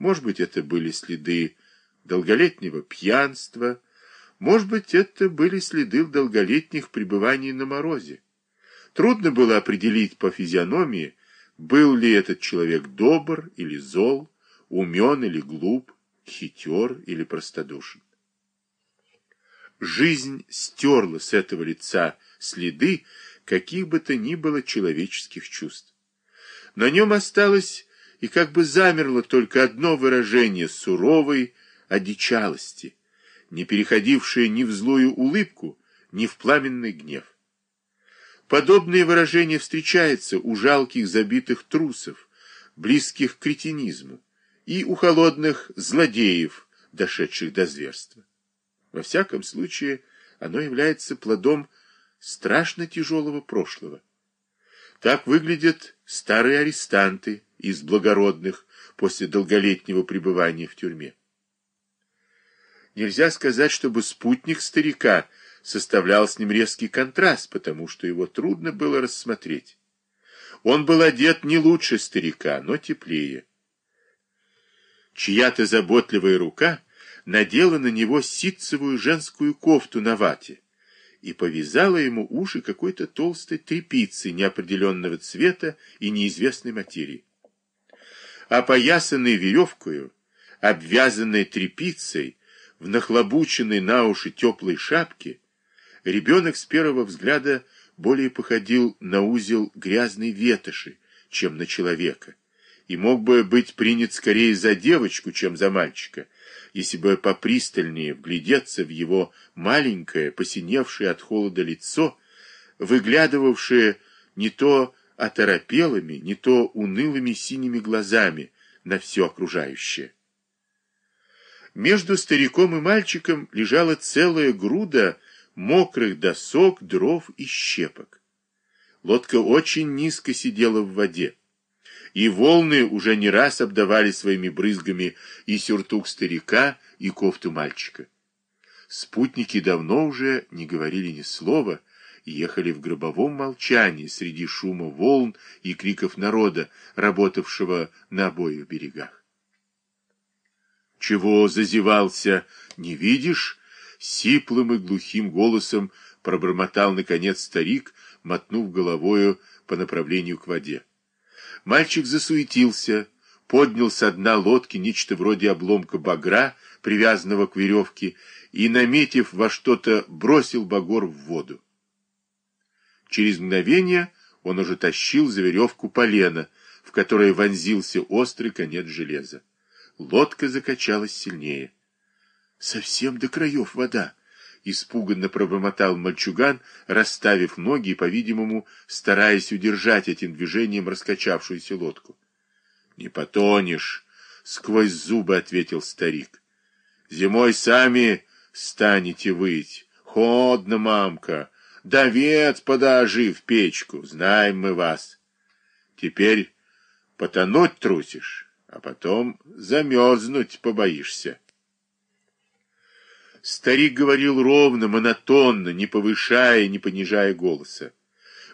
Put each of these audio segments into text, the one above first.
Может быть, это были следы долголетнего пьянства, может быть, это были следы долголетних пребываний на морозе. Трудно было определить по физиономии, был ли этот человек добр или зол, умен или глуп, хитер или простодушен. Жизнь стерла с этого лица следы каких бы то ни было человеческих чувств. На нем осталось и как бы замерло только одно выражение суровой одичалости, не переходившее ни в злую улыбку, ни в пламенный гнев. Подобные выражения встречаются у жалких забитых трусов, близких к кретинизму, и у холодных злодеев, дошедших до зверства. Во всяком случае, оно является плодом страшно тяжелого прошлого. Так выглядят старые арестанты из благородных после долголетнего пребывания в тюрьме. Нельзя сказать, чтобы спутник старика составлял с ним резкий контраст, потому что его трудно было рассмотреть. Он был одет не лучше старика, но теплее. Чья-то заботливая рука надела на него ситцевую женскую кофту на вате и повязала ему уши какой-то толстой тряпицей неопределенного цвета и неизвестной материи. Опоясанный веревкою, обвязанной тряпицей, в нахлобученной на уши теплой шапке, ребенок с первого взгляда более походил на узел грязной ветоши, чем на человека, и мог бы быть принят скорее за девочку, чем за мальчика, если бы попристальнее вглядеться в его маленькое, посиневшее от холода лицо, выглядывавшее не то оторопелыми, не то унылыми синими глазами на все окружающее. Между стариком и мальчиком лежала целая груда мокрых досок, дров и щепок. Лодка очень низко сидела в воде и волны уже не раз обдавали своими брызгами и сюртук старика, и кофту мальчика. Спутники давно уже не говорили ни слова ехали в гробовом молчании среди шума волн и криков народа, работавшего на обоих берегах. «Чего зазевался? Не видишь?» Сиплым и глухим голосом пробормотал, наконец, старик, мотнув головою по направлению к воде. Мальчик засуетился, поднял со дна лодки нечто вроде обломка багра, привязанного к веревке, и, наметив во что-то, бросил багор в воду. Через мгновение он уже тащил за веревку полено, в которое вонзился острый конец железа. Лодка закачалась сильнее. Совсем до краев вода. Испуганно пробормотал мальчуган, расставив ноги и, по-видимому, стараясь удержать этим движением раскачавшуюся лодку. — Не потонешь, — сквозь зубы ответил старик. — Зимой сами станете выть. Ходно, мамка. Давец подожи в печку, знаем мы вас. Теперь потонуть трусишь, а потом замерзнуть побоишься. Старик говорил ровно, монотонно, не повышая, не понижая голоса.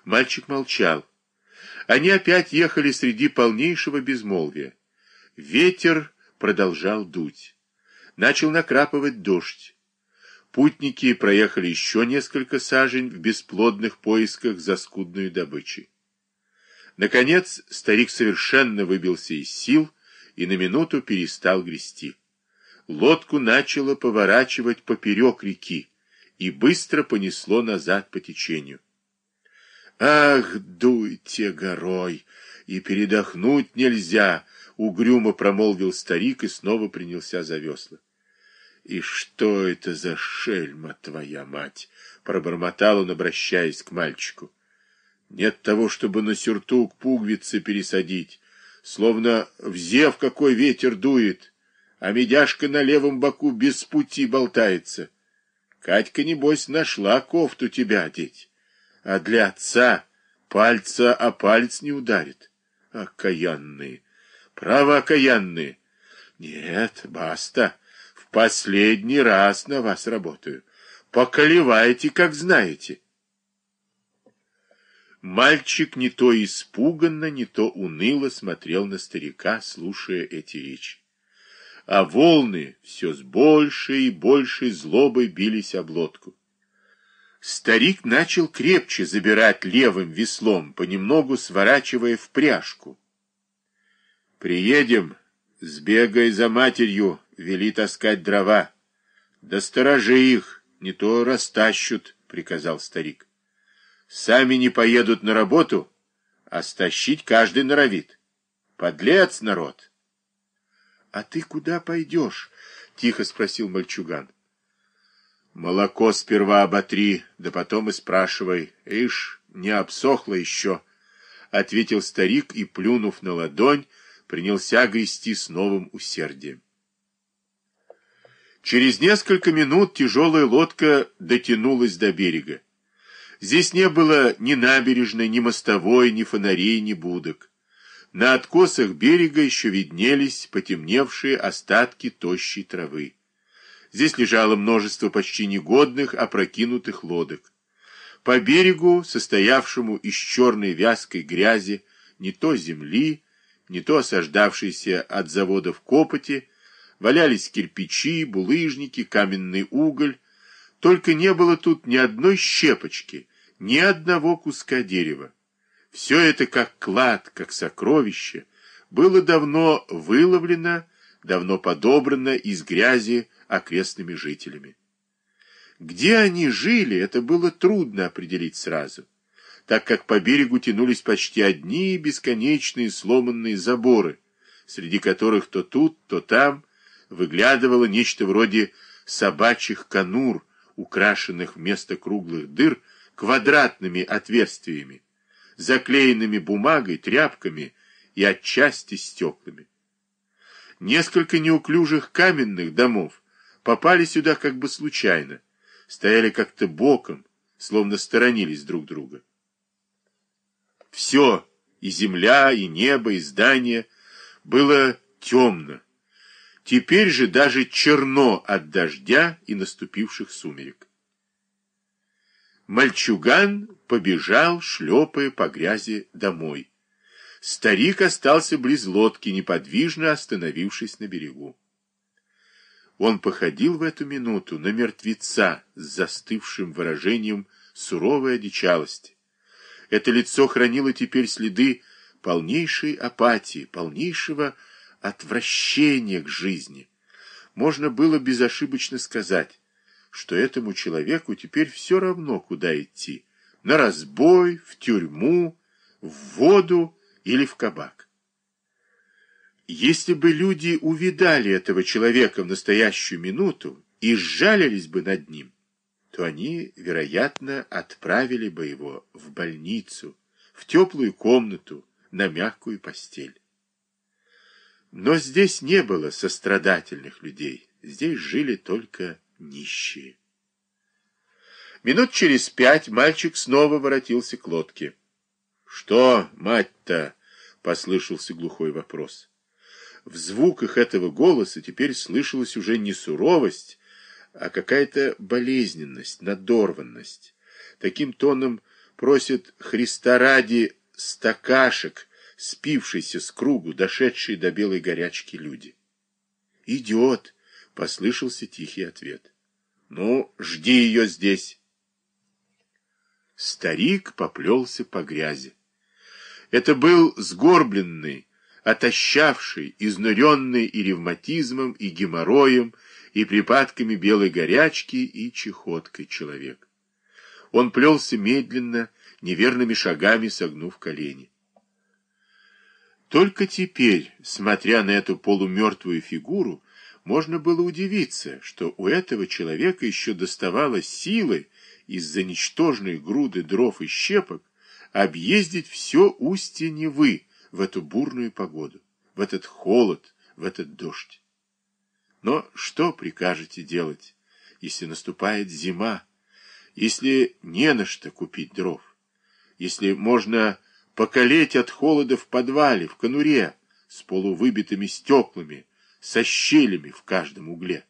Мальчик молчал. Они опять ехали среди полнейшего безмолвия. Ветер продолжал дуть. Начал накрапывать дождь. Путники проехали еще несколько сажень в бесплодных поисках за скудную добычей. Наконец старик совершенно выбился из сил и на минуту перестал грести лодку начало поворачивать поперек реки и быстро понесло назад по течению. «Ах, дуйте горой! И передохнуть нельзя!» — угрюмо промолвил старик и снова принялся за весла. «И что это за шельма, твоя мать?» — пробормотал он, обращаясь к мальчику. «Нет того, чтобы на сюртук пуговицы пересадить, словно в зев какой ветер дует» а медяшка на левом боку без пути болтается. Катька, небось, нашла кофту тебя одеть, а для отца пальца о палец не ударит. Окаянные, право окаянные. Нет, баста, последний раз на вас работаю. Поколевайте, как знаете. Мальчик не то испуганно, не то уныло смотрел на старика, слушая эти речи. а волны все с большей и большей злобой бились об лодку. Старик начал крепче забирать левым веслом, понемногу сворачивая в пряжку. «Приедем, сбегай за матерью, вели таскать дрова. Да сторожи их, не то растащут», — приказал старик. «Сами не поедут на работу, а стащить каждый норовит. Подлец народ!» «А ты куда пойдешь?» — тихо спросил мальчуган. «Молоко сперва оботри, да потом и спрашивай. Ишь, не обсохло еще», — ответил старик и, плюнув на ладонь, принялся грести с новым усердием. Через несколько минут тяжелая лодка дотянулась до берега. Здесь не было ни набережной, ни мостовой, ни фонарей, ни будок. На откосах берега еще виднелись потемневшие остатки тощей травы. Здесь лежало множество почти негодных, опрокинутых лодок. По берегу, состоявшему из черной вязкой грязи, не то земли, не то осаждавшейся от заводов копоти, валялись кирпичи, булыжники, каменный уголь. Только не было тут ни одной щепочки, ни одного куска дерева. Все это как клад, как сокровище, было давно выловлено, давно подобрано из грязи окрестными жителями. Где они жили, это было трудно определить сразу, так как по берегу тянулись почти одни бесконечные сломанные заборы, среди которых то тут, то там выглядывало нечто вроде собачьих конур, украшенных вместо круглых дыр квадратными отверстиями, заклеенными бумагой, тряпками и отчасти стеклами. Несколько неуклюжих каменных домов попали сюда как бы случайно, стояли как-то боком, словно сторонились друг друга. Все, и земля, и небо, и здание, было темно. Теперь же даже черно от дождя и наступивших сумерек. Мальчуган побежал, шлепая по грязи, домой. Старик остался близ лодки, неподвижно остановившись на берегу. Он походил в эту минуту на мертвеца с застывшим выражением суровой одичалости. Это лицо хранило теперь следы полнейшей апатии, полнейшего отвращения к жизни. Можно было безошибочно сказать, что этому человеку теперь все равно, куда идти. На разбой, в тюрьму, в воду или в кабак. Если бы люди увидали этого человека в настоящую минуту и сжалились бы над ним, то они, вероятно, отправили бы его в больницу, в теплую комнату, на мягкую постель. Но здесь не было сострадательных людей, здесь жили только нищие. Минут через пять мальчик снова воротился к лодке. — Что, мать-то? — послышался глухой вопрос. В звуках этого голоса теперь слышалась уже не суровость, а какая-то болезненность, надорванность. Таким тоном просит Христа ради стакашек, спившийся с кругу, дошедшие до белой горячки люди. «Идет!» Послышался тихий ответ. «Ну, жди ее здесь!» Старик поплелся по грязи. Это был сгорбленный, отощавший, изнуренный и ревматизмом, и геморроем, и припадками белой горячки, и чехоткой человек. Он плелся медленно, неверными шагами согнув колени. Только теперь, смотря на эту полумертвую фигуру, можно было удивиться, что у этого человека еще доставалось силы из-за ничтожной груды дров и щепок объездить все устье Невы в эту бурную погоду, в этот холод, в этот дождь. Но что прикажете делать, если наступает зима, если не на что купить дров, если можно покалеть от холода в подвале, в конуре, с полувыбитыми стеклами, со щелями в каждом угле.